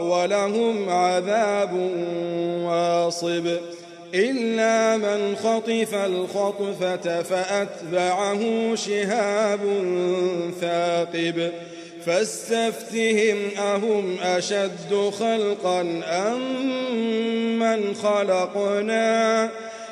ولهم عذاب واصب إلا من خطف الخطفة فأتبعه شهاب ثاقب فاستفتهم أهم أشد خلقا أم من خلقنا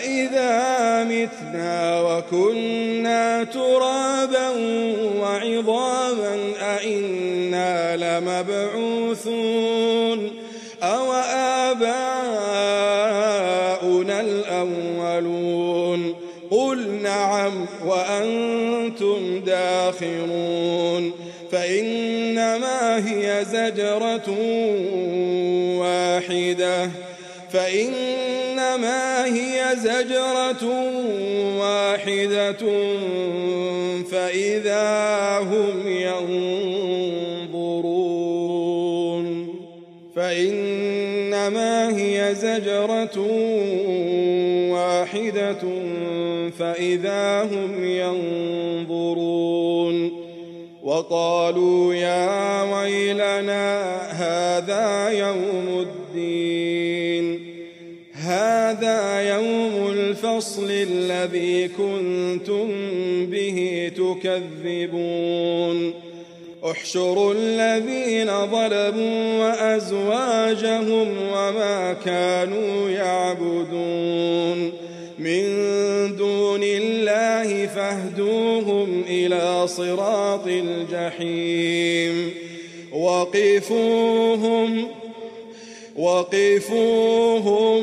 أإذا متنا وكنا ترابا وعظاما أإنا لمبعوثون أو آباؤنا الأولون قل نعم وأنتم داخرون فإنما هي زجرة واحدة فإنما هي زجرة واحدة فإذا هم ينظرون. فإنما هي زجرة واحدة فإذا هم ينظرون. وقالوا يا ويلنا هذا يوم الفصل الذي كنتم به تكذبون. احشروا الذين ظلموا وأزواجهم وما كانوا يعبدون. من دون الله فاهدوهم إلى صراط الجحيم. وقفوهم وقفوهم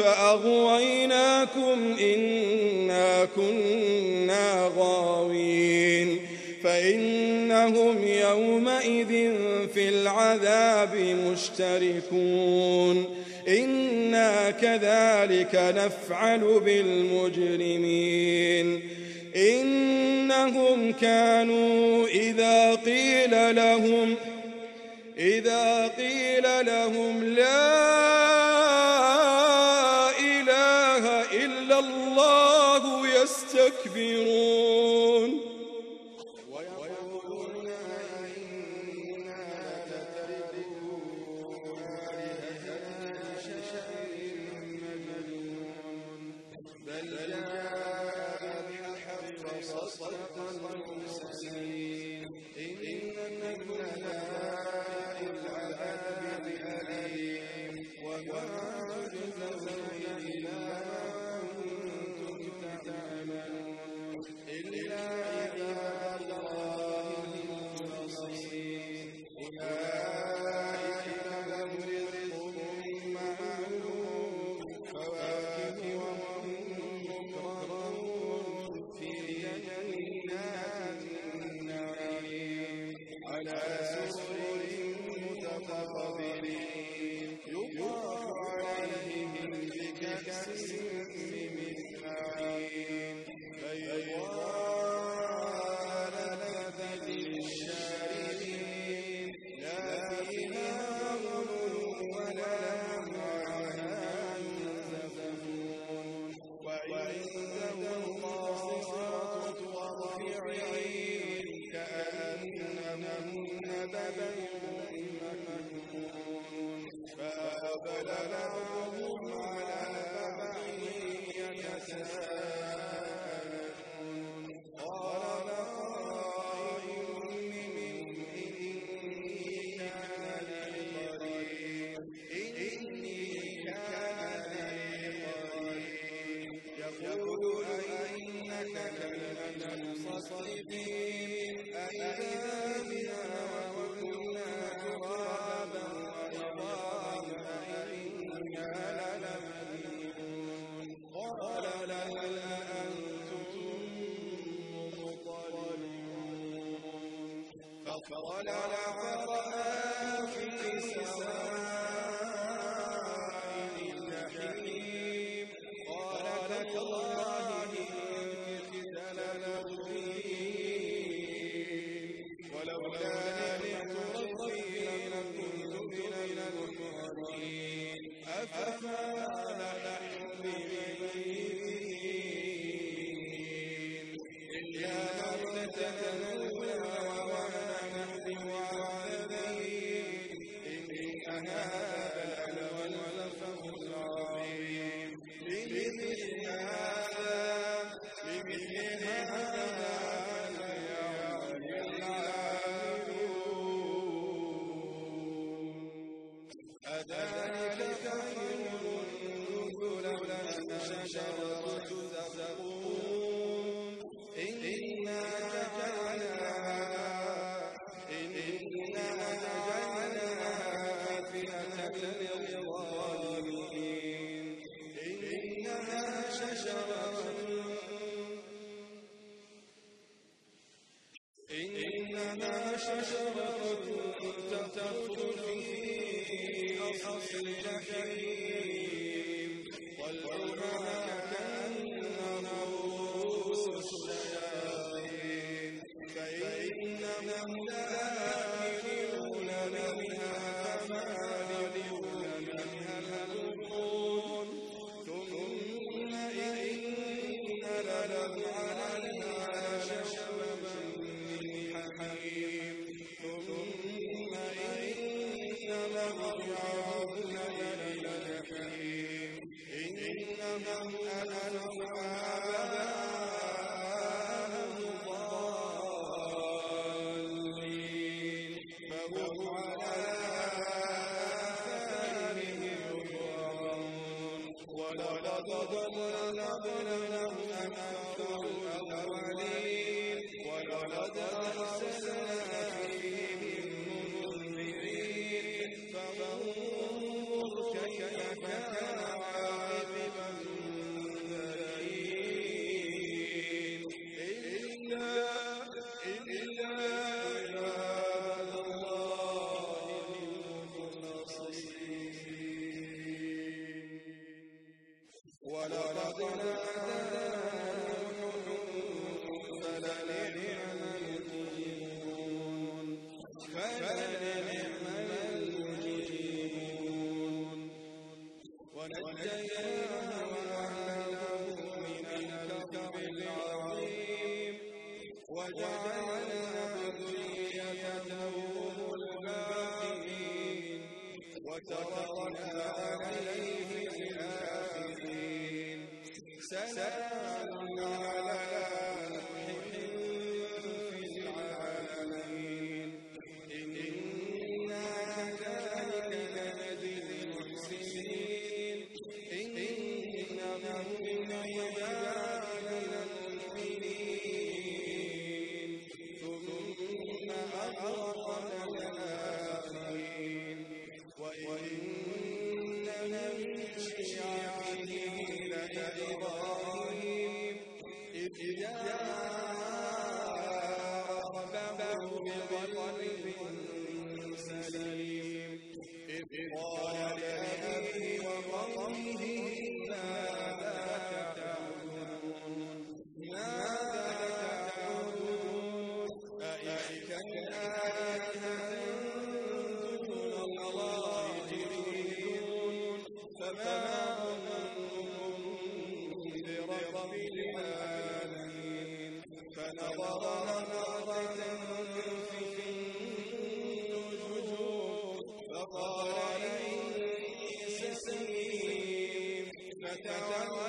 فأغويناكم إنا كنا غاوين فإنهم يومئذ في العذاب مشتركون إنا كذلك نفعل بالمجرمين إنهم كانوا إذا قيل لهم إذا قيل لهم لا Allah. وجعلنا ذريته الباقين وتركنا عليه في الآخرين. سلام Yeah. فتولى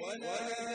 ولا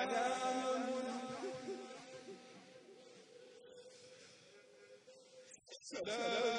سلام سلام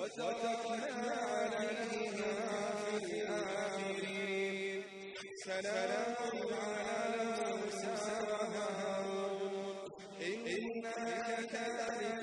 وتركنا عليها في الآخرين. سلام على موسى وهارون إنا كذلك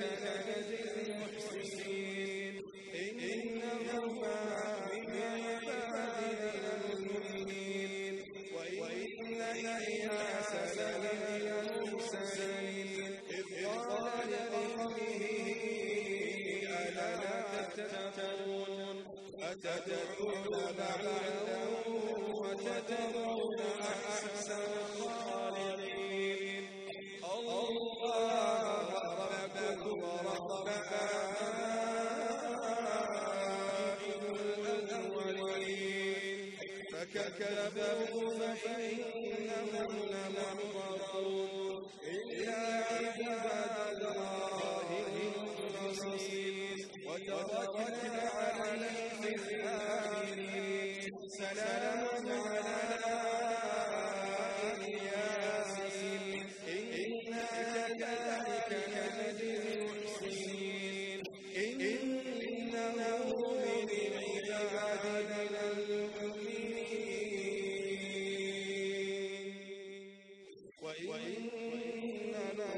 فكذبوا فإنهم لمحضرون وإن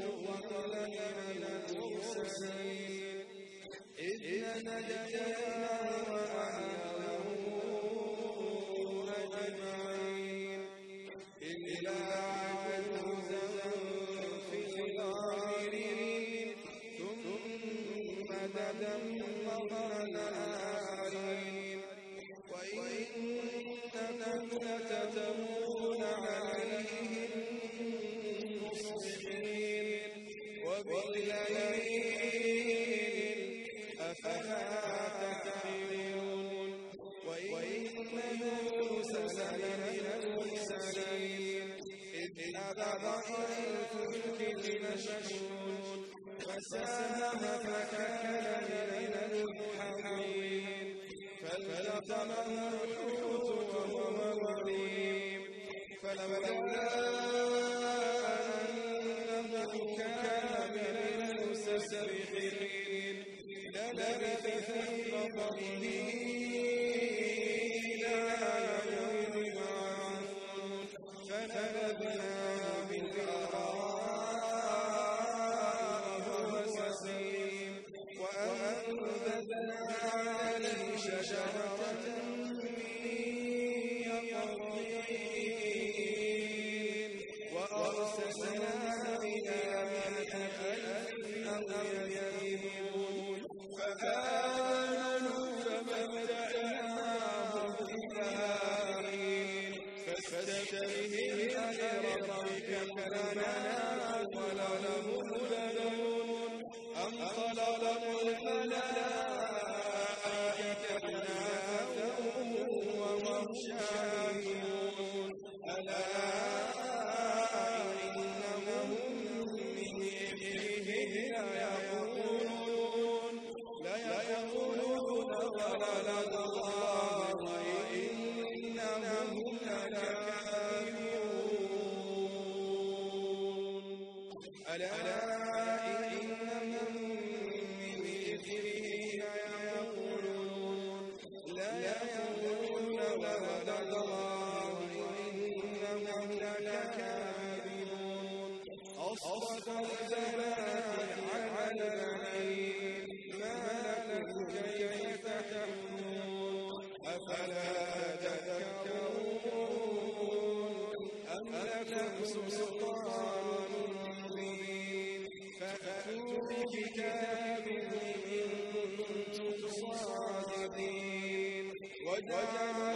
لغة لنا المرسلين. إذ نجيناه يشكون فساهم فكان من فالتقمه الحوت وهو فلولا وجمال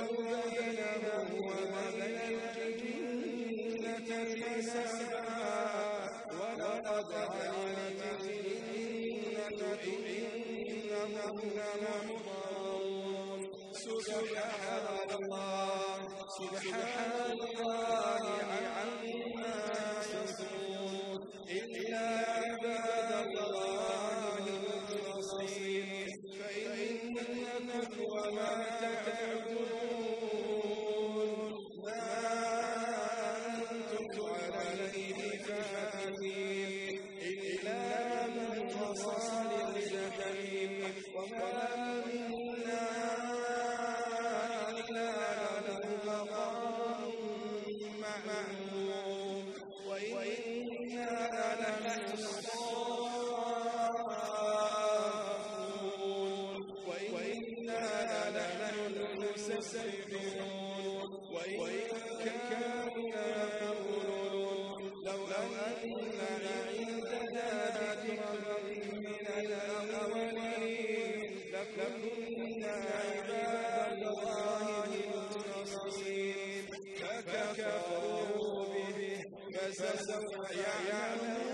فسوف يعلمون